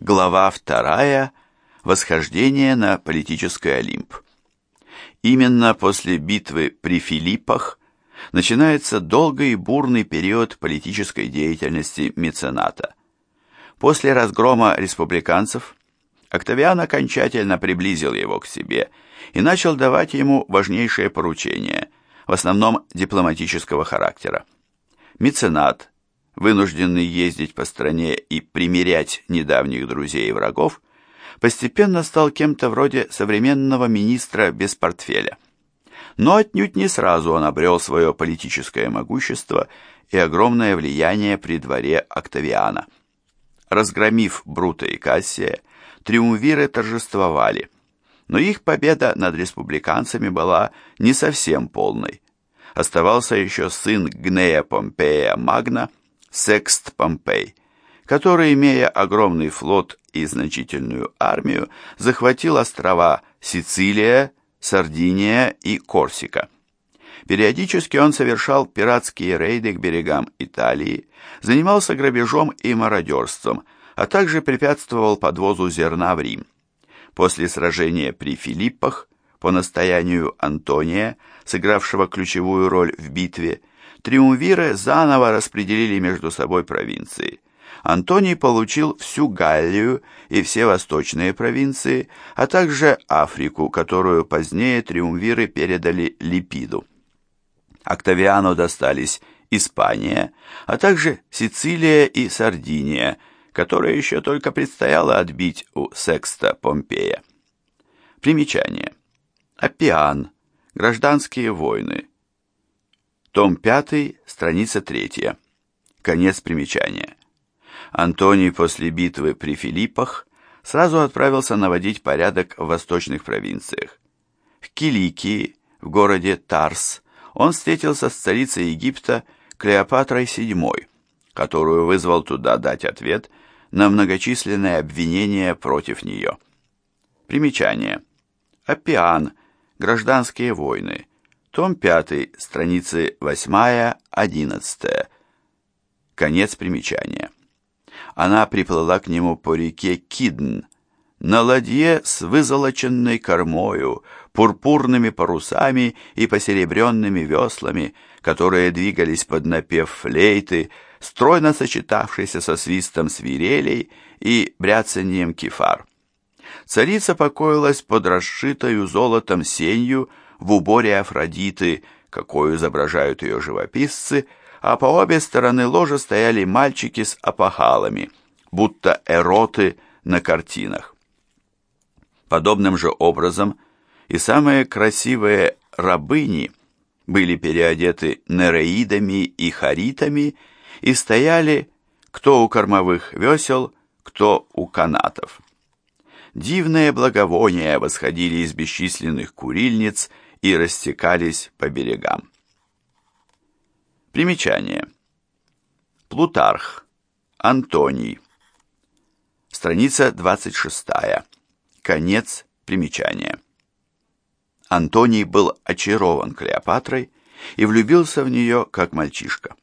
Глава вторая. Восхождение на политический Олимп. Именно после битвы при Филиппах начинается долгий и бурный период политической деятельности мецената. После разгрома республиканцев Октавиан окончательно приблизил его к себе и начал давать ему важнейшие поручения, в основном дипломатического характера. Меценат, вынужденный ездить по стране и примирять недавних друзей и врагов, постепенно стал кем-то вроде современного министра без портфеля. Но отнюдь не сразу он обрел свое политическое могущество и огромное влияние при дворе Октавиана. Разгромив Брута и Кассия, триумвиры торжествовали, но их победа над республиканцами была не совсем полной. Оставался еще сын Гнея Помпея Магна – Секст Помпей, который, имея огромный флот и значительную армию, захватил острова Сицилия, Сардиния и Корсика. Периодически он совершал пиратские рейды к берегам Италии, занимался грабежом и мародерством, а также препятствовал подвозу зерна в Рим. После сражения при Филиппах, по настоянию Антония, сыгравшего ключевую роль в битве, триумвиры заново распределили между собой провинции. Антоний получил всю Галлию и все восточные провинции, а также Африку, которую позднее триумвиры передали Липиду. Октавиану достались Испания, а также Сицилия и Сардиния, которые еще только предстояло отбить у Секста Помпея. Примечание. Апиан. Гражданские войны. Том 5, страница 3. Конец примечания. Антоний после битвы при Филиппах сразу отправился наводить порядок в восточных провинциях. В Киликии, в городе Тарс, он встретился с царицей Египта Клеопатрой VII, которую вызвал туда дать ответ на многочисленные обвинения против нее. Примечание. Апиан. Гражданские войны. Том 5, страницы 8-11. Конец примечания. Она приплыла к нему по реке Кидн, на ладье с вызолоченной кормою, пурпурными парусами и посеребренными веслами, которые двигались под напев флейты, стройно сочетавшейся со свистом свирелей и бряцанием кефар. Царица покоилась под расшитою золотом сенью, в уборе Афродиты, какую изображают ее живописцы, а по обе стороны ложа стояли мальчики с опахалами, будто эроты на картинах. Подобным же образом и самые красивые рабыни были переодеты нереидами и харитами и стояли кто у кормовых весел, кто у канатов. Дивные благовония восходили из бесчисленных курильниц и растекались по берегам. Примечание. Плутарх. Антоний. Страница 26. Конец примечания. Антоний был очарован Клеопатрой и влюбился в нее как мальчишка.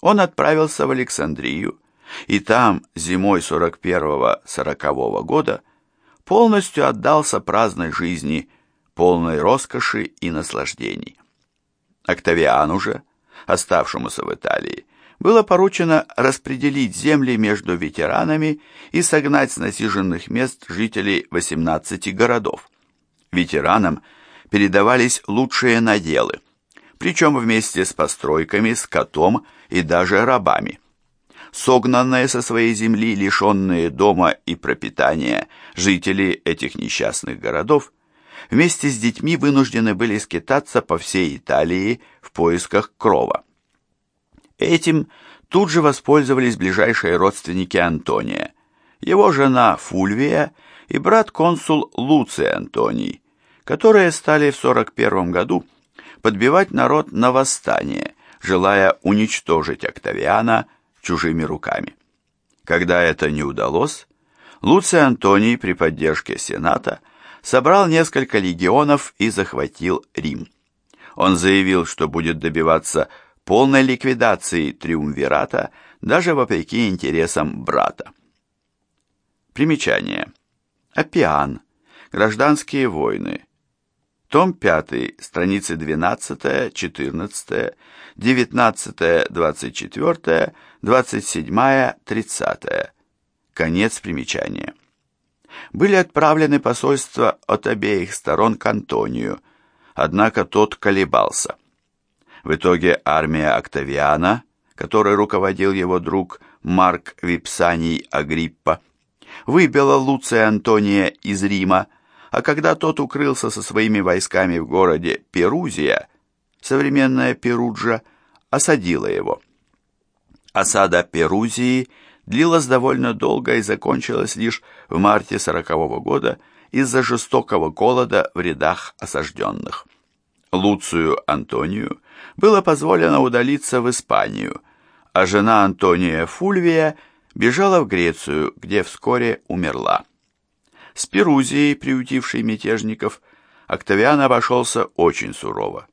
Он отправился в Александрию, и там зимой 41-40 года полностью отдался праздной жизни полной роскоши и наслаждений. Октавиану же, оставшемуся в Италии, было поручено распределить земли между ветеранами и согнать с насиженных мест жителей 18 городов. Ветеранам передавались лучшие наделы, причем вместе с постройками, скотом и даже рабами. Согнанные со своей земли, лишенные дома и пропитания, жители этих несчастных городов вместе с детьми вынуждены были скитаться по всей Италии в поисках крова. Этим тут же воспользовались ближайшие родственники Антония, его жена Фульвия и брат-консул Луций Антоний, которые стали в 41 году подбивать народ на восстание, желая уничтожить Октавиана чужими руками. Когда это не удалось, Луций Антоний при поддержке Сената – собрал несколько легионов и захватил Рим. Он заявил, что будет добиваться полной ликвидации триумвирата даже вопреки интересам брата. Примечание. Апиан. Гражданские войны. Том 5, страницы 12, 14, 19, 24, 27, 30. Конец примечания. Были отправлены посольства от обеих сторон к Антонию, однако тот колебался. В итоге армия Октавиана, которой руководил его друг Марк Випсаний Агриппа, выбила Луция Антония из Рима, а когда тот укрылся со своими войсками в городе Перузия, современная Перуджа, осадила его. Осада Перузии длилась довольно долго и закончилась лишь в марте сорокового года из-за жестокого голода в рядах осажденных. Луцию Антонию было позволено удалиться в Испанию, а жена Антония Фульвия – бежала в Грецию, где вскоре умерла. С Перузией, приютившей мятежников, Октавиан обошелся очень сурово.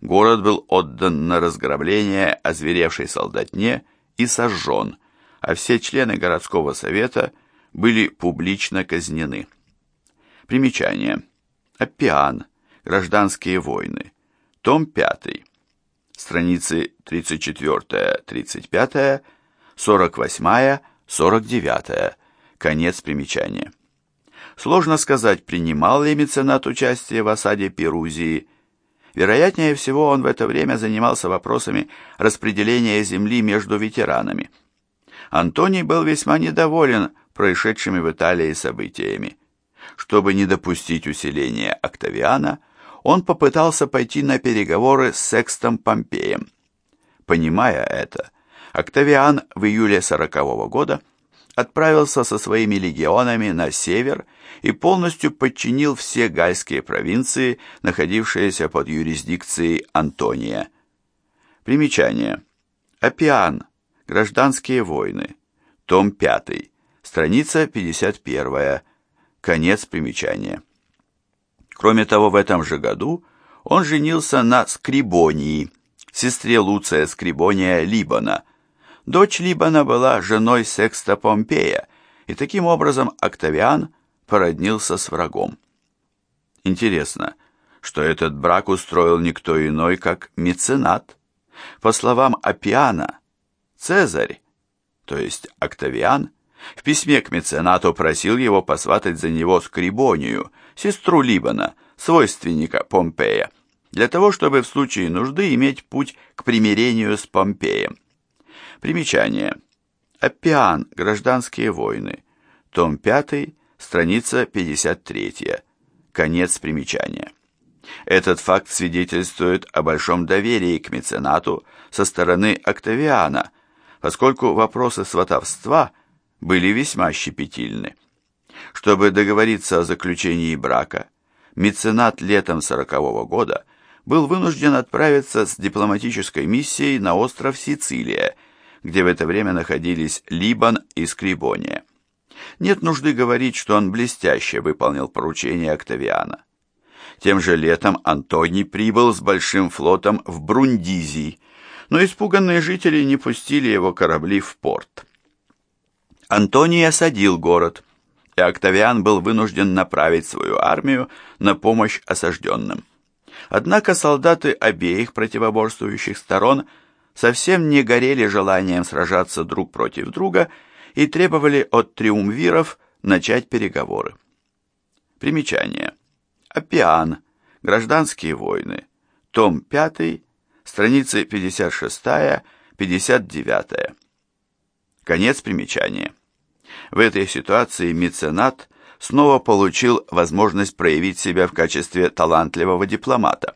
Город был отдан на разграбление озверевшей солдатне и сожжен, а все члены городского совета были публично казнены. Примечание. Аппиан. Гражданские войны. Том 5. Страницы 34-35 48, 49. Конец примечания. Сложно сказать, принимал ли меценат участие в осаде Перузии. Вероятнее всего, он в это время занимался вопросами распределения земли между ветеранами. Антоний был весьма недоволен происшедшими в Италии событиями. Чтобы не допустить усиления Октавиана, он попытался пойти на переговоры с Секстом Помпеем. Понимая это, Октавиан в июле сорокового года отправился со своими легионами на север и полностью подчинил все гальские провинции, находившиеся под юрисдикцией Антония. Примечание. Апиан. Гражданские войны. Том 5. Страница 51. Конец примечания. Кроме того, в этом же году он женился на Скрибонии, сестре Луция Скрибония Либана – Дочь Либана была женой Секста Помпея, и таким образом Октавиан породнился с врагом. Интересно, что этот брак устроил никто иной, как меценат. По словам Апиана, Цезарь, то есть Октавиан, в письме к меценату просил его посватать за него Скрибонию, сестру Либана, свойственника Помпея, для того, чтобы в случае нужды иметь путь к примирению с Помпеем. Примечание. Аппиан. Гражданские войны. Том 5, страница 53. Конец примечания. Этот факт свидетельствует о большом доверии к меценату со стороны Октавиана, поскольку вопросы сватовства были весьма щепетильны. Чтобы договориться о заключении брака, меценат летом сорокового года был вынужден отправиться с дипломатической миссией на остров Сицилия, где в это время находились Либан и Скрибония. Нет нужды говорить, что он блестяще выполнил поручение Октавиана. Тем же летом Антоний прибыл с большим флотом в Брундизий, но испуганные жители не пустили его корабли в порт. Антоний осадил город, и Октавиан был вынужден направить свою армию на помощь осажденным. Однако солдаты обеих противоборствующих сторон – совсем не горели желанием сражаться друг против друга и требовали от триумвиров начать переговоры. Примечание. Апиан. Гражданские войны. Том 5. Страницы 56-59. Конец примечания. В этой ситуации меценат снова получил возможность проявить себя в качестве талантливого дипломата.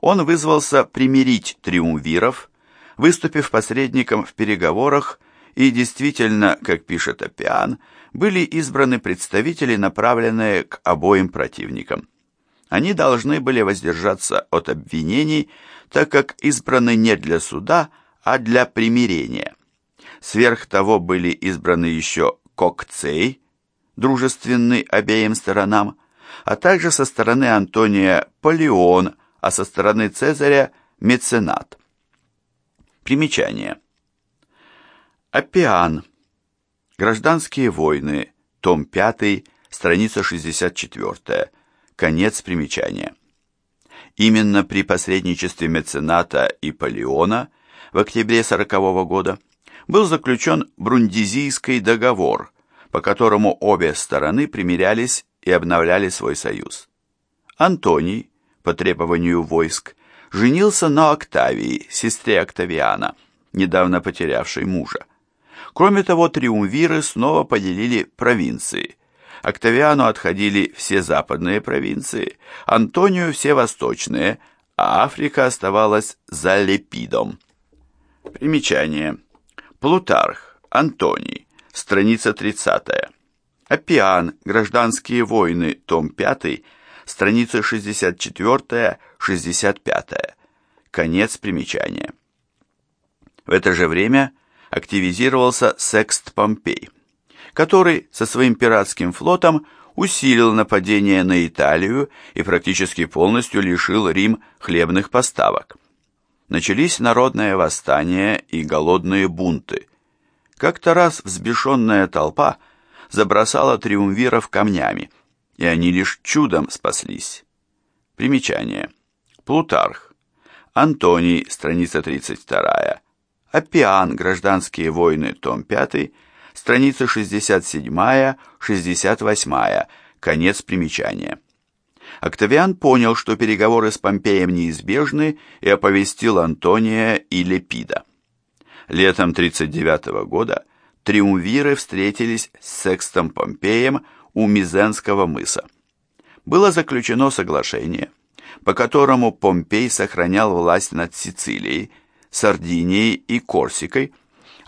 Он вызвался примирить триумвиров, выступив посредником в переговорах, и действительно, как пишет Апиан, были избраны представители, направленные к обоим противникам. Они должны были воздержаться от обвинений, так как избраны не для суда, а для примирения. Сверх того были избраны еще Кокцей, дружественный обеим сторонам, а также со стороны Антония Полеон, а со стороны Цезаря Меценат. Примечание. Аппиан. Гражданские войны. том 5, страница 64, конец примечания. Именно при посредничестве мецената и Палеона в октябре 40 -го года был заключен Брундизийский договор, по которому обе стороны примирялись и обновляли свой союз. Антоний, по требованию войск, женился на Октавии, сестре Октавиана, недавно потерявшей мужа. Кроме того, триумвиры снова поделили провинции. Октавиану отходили все западные провинции, Антонию все восточные, а Африка оставалась за Лепидом. Примечание. Плутарх, Антоний, страница 30. Апиан, Гражданские войны, том 5, страница 64-65. Конец примечания. В это же время активизировался Секст Помпей, который со своим пиратским флотом усилил нападение на Италию и практически полностью лишил Рим хлебных поставок. Начались народное восстание и голодные бунты. Как-то раз взбешенная толпа забросала триумвиров камнями, и они лишь чудом спаслись. Примечание. Плутарх. Антоний, страница 32. Аппиан. Гражданские войны. Том 5. Страница 67-68. Конец примечания. Октавиан понял, что переговоры с Помпеем неизбежны, и оповестил Антония и Лепида. Летом 39 года триумвиры встретились с Секстом Помпеем у Мизенского мыса. Было заключено соглашение, по которому Помпей сохранял власть над Сицилией, Сардинией и Корсикой,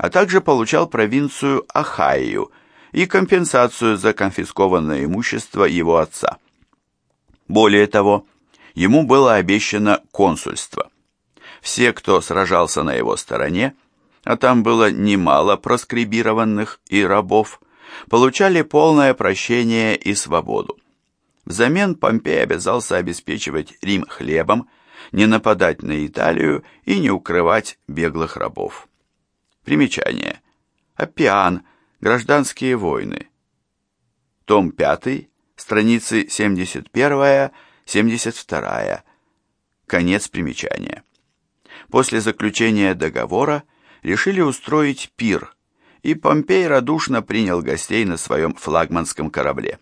а также получал провинцию Ахайю и компенсацию за конфискованное имущество его отца. Более того, ему было обещано консульство. Все, кто сражался на его стороне, а там было немало проскрибированных и рабов, получали полное прощение и свободу. Взамен Помпей обязался обеспечивать Рим хлебом, не нападать на Италию и не укрывать беглых рабов. Примечание. Аппиан. Гражданские войны. Том 5, страницы 71-72. Конец примечания. После заключения договора решили устроить пир, и Помпей радушно принял гостей на своем флагманском корабле.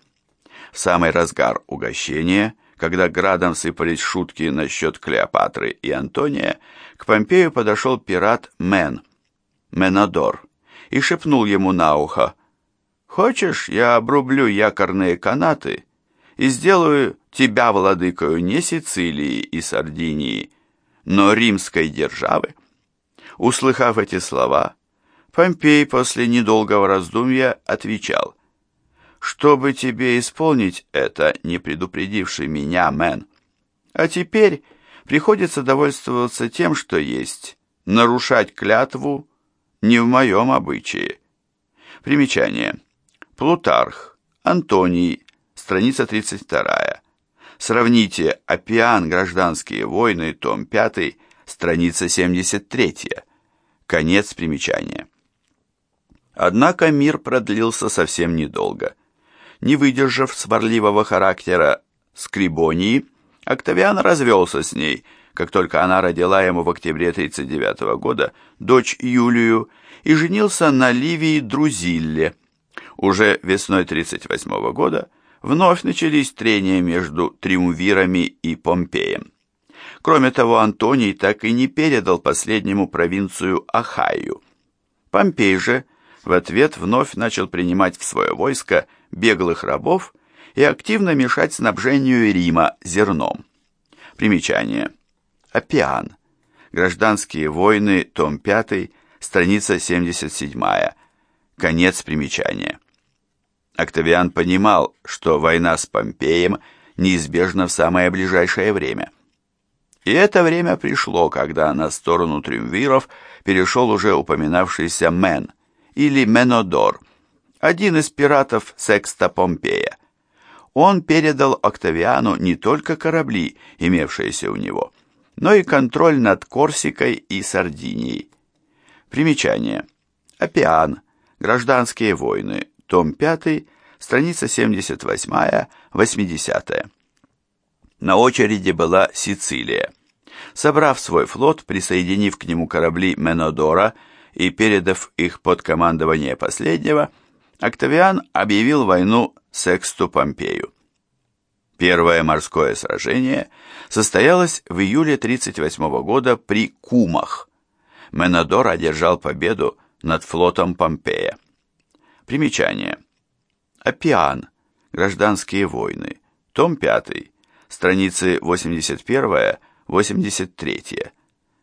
В самый разгар угощения, когда градом сыпались шутки насчет Клеопатры и Антония, к Помпею подошел пират Мен, Менадор, и шепнул ему на ухо, «Хочешь, я обрублю якорные канаты и сделаю тебя владыкою не Сицилии и Сардинии, но римской державы?» Услыхав эти слова, Помпей после недолгого раздумья отвечал, «Чтобы тебе исполнить это, не предупредивший меня, мэн, а теперь приходится довольствоваться тем, что есть, нарушать клятву не в моем обычае». Примечание. Плутарх, Антоний, страница 32. Сравните «Опиан. Гражданские войны», том 5, страница 73. Конец примечания. Однако мир продлился совсем недолго. Не выдержав сварливого характера Скрибонии, Октавиан развелся с ней, как только она родила ему в октябре 39 года дочь Юлию и женился на Ливии Друзилле. Уже весной 38 года вновь начались трения между триумвирами и Помпеем. Кроме того, Антоний так и не передал последнему провинцию Ахайю. Помпей же – в ответ вновь начал принимать в свое войско беглых рабов и активно мешать снабжению Рима зерном. Примечание. Апиан. Гражданские войны, том 5, страница 77. Конец примечания. Октавиан понимал, что война с Помпеем неизбежна в самое ближайшее время. И это время пришло, когда на сторону триумвиров перешел уже упоминавшийся Мен, или Менодор, один из пиратов Секста Помпея. Он передал Октавиану не только корабли, имевшиеся у него, но и контроль над Корсикой и Сардинией. Примечание. Апиан. Гражданские войны. Том 5. страница 78-80. На очереди была Сицилия. Собрав свой флот, присоединив к нему корабли Менодора и передав их под командование последнего, Октавиан объявил войну Сексту Помпею. Первое морское сражение состоялось в июле 38 года при Кумах. Менодор одержал победу над флотом Помпея. Примечание. Апиан. Гражданские войны. Том 5. Страницы 81-83.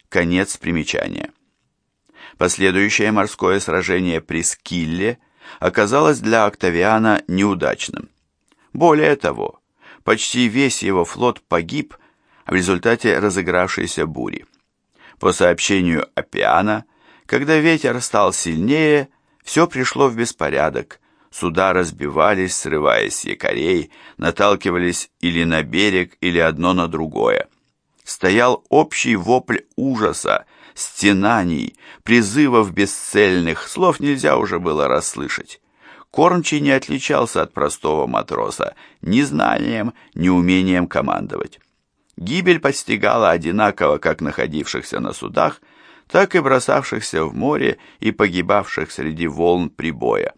Конец примечания. Последующее морское сражение при Скилле оказалось для Октавиана неудачным. Более того, почти весь его флот погиб в результате разыгравшейся бури. По сообщению Апиана, когда ветер стал сильнее, все пришло в беспорядок, суда разбивались, срываясь с якорей, наталкивались или на берег, или одно на другое. Стоял общий вопль ужаса, стенаний, призывов бесцельных, слов нельзя уже было расслышать. Кормчий не отличался от простого матроса ни знанием, ни умением командовать. Гибель постигала одинаково как находившихся на судах, так и бросавшихся в море и погибавших среди волн прибоя.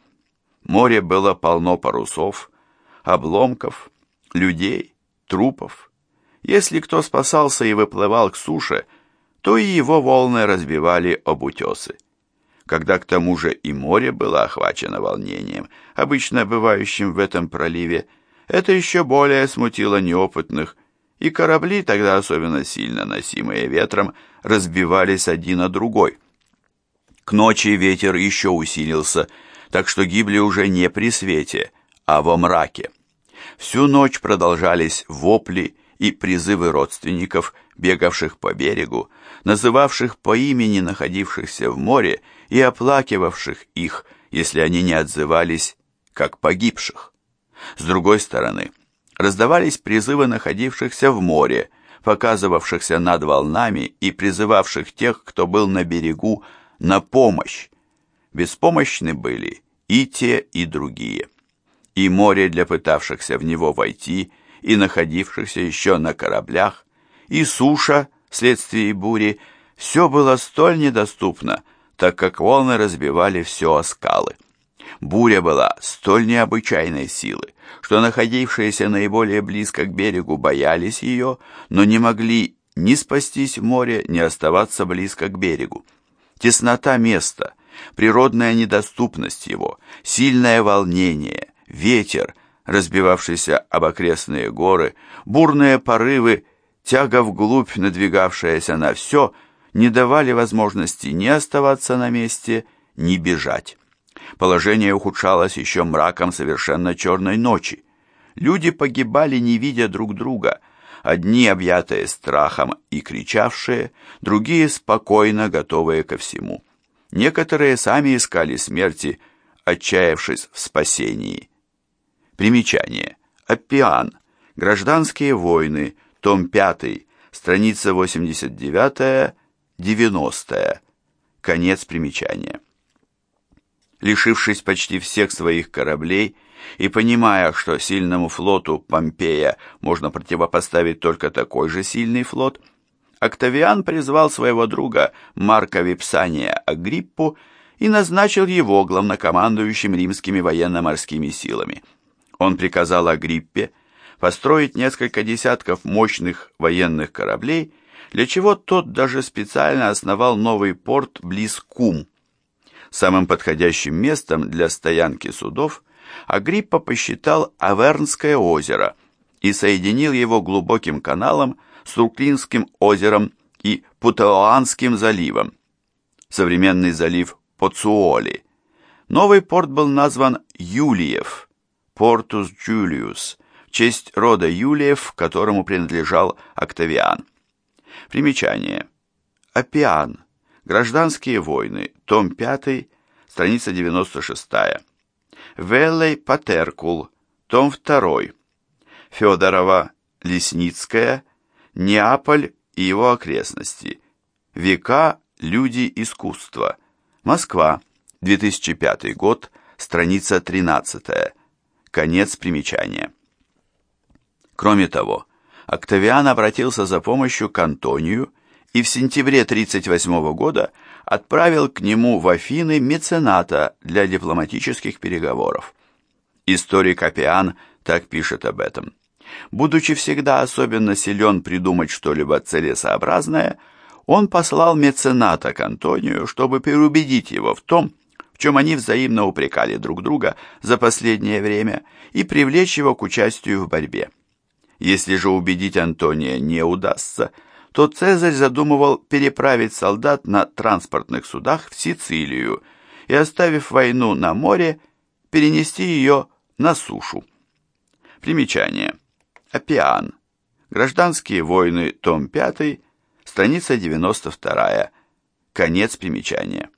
Море было полно парусов, обломков, людей, трупов. Если кто спасался и выплывал к суше, то и его волны разбивали об утесы когда к тому же и море было охвачено волнением, обычно бывающим в этом проливе, это еще более смутило неопытных, и корабли, тогда особенно сильно носимые ветром, разбивались один о другой. К ночи ветер еще усилился, так что гибли уже не при свете, а во мраке. Всю ночь продолжались вопли и призывы родственников, бегавших по берегу, называвших по имени находившихся в море и оплакивавших их, если они не отзывались как погибших. С другой стороны, раздавались призывы находившихся в море, показывавшихся над волнами и призывавших тех, кто был на берегу, на помощь. Беспомощны были и те, и другие. И море для пытавшихся в него войти, и находившихся еще на кораблях, и суша, вследствие бури, все было столь недоступно, так как волны разбивали все о скалы. Буря была столь необычайной силы, что находившиеся наиболее близко к берегу боялись ее, но не могли ни спастись в море, ни оставаться близко к берегу. Теснота места, природная недоступность его, сильное волнение, ветер, разбивавшийся об окрестные горы, бурные порывы, тяга вглубь, надвигавшаяся на все — не давали возможности ни оставаться на месте, ни бежать. Положение ухудшалось еще мраком совершенно черной ночи. Люди погибали, не видя друг друга, одни объятые страхом и кричавшие, другие спокойно готовые ко всему. Некоторые сами искали смерти, отчаявшись в спасении. Примечание. Аппиан. Гражданские войны. Том 5. Страница 89 90. Конец примечания. Лишившись почти всех своих кораблей и понимая, что сильному флоту Помпея можно противопоставить только такой же сильный флот, Октавиан призвал своего друга Марка Випсания Агриппу и назначил его главнокомандующим римскими военно-морскими силами. Он приказал Агриппе построить несколько десятков мощных военных кораблей для чего тот даже специально основал новый порт близ Кум. Самым подходящим местом для стоянки судов Агриппа посчитал Авернское озеро и соединил его глубоким каналом с Руклинским озером и Путауанским заливом. Современный залив Поцуоли. Новый порт был назван Юлиев, Портус Джулиус, в честь рода Юлиев, которому принадлежал Октавиан. Примечание. Апиан. Гражданские войны. Том 5. Страница 96. Веллей Патеркул. Том 2. Федорова. Лесницкая. Неаполь и его окрестности. Века, люди, искусства. Москва. 2005 год. Страница 13. Конец примечания. Кроме того, Октавиан обратился за помощью к Антонию и в сентябре 38 года отправил к нему в Афины мецената для дипломатических переговоров. Историк Апиан так пишет об этом. Будучи всегда особенно силен придумать что-либо целесообразное, он послал мецената к Антонию, чтобы переубедить его в том, в чем они взаимно упрекали друг друга за последнее время, и привлечь его к участию в борьбе. Если же убедить Антония не удастся, то Цезарь задумывал переправить солдат на транспортных судах в Сицилию и, оставив войну на море, перенести ее на сушу. Примечание. Апиан. Гражданские войны, том 5, страница 92. Конец примечания.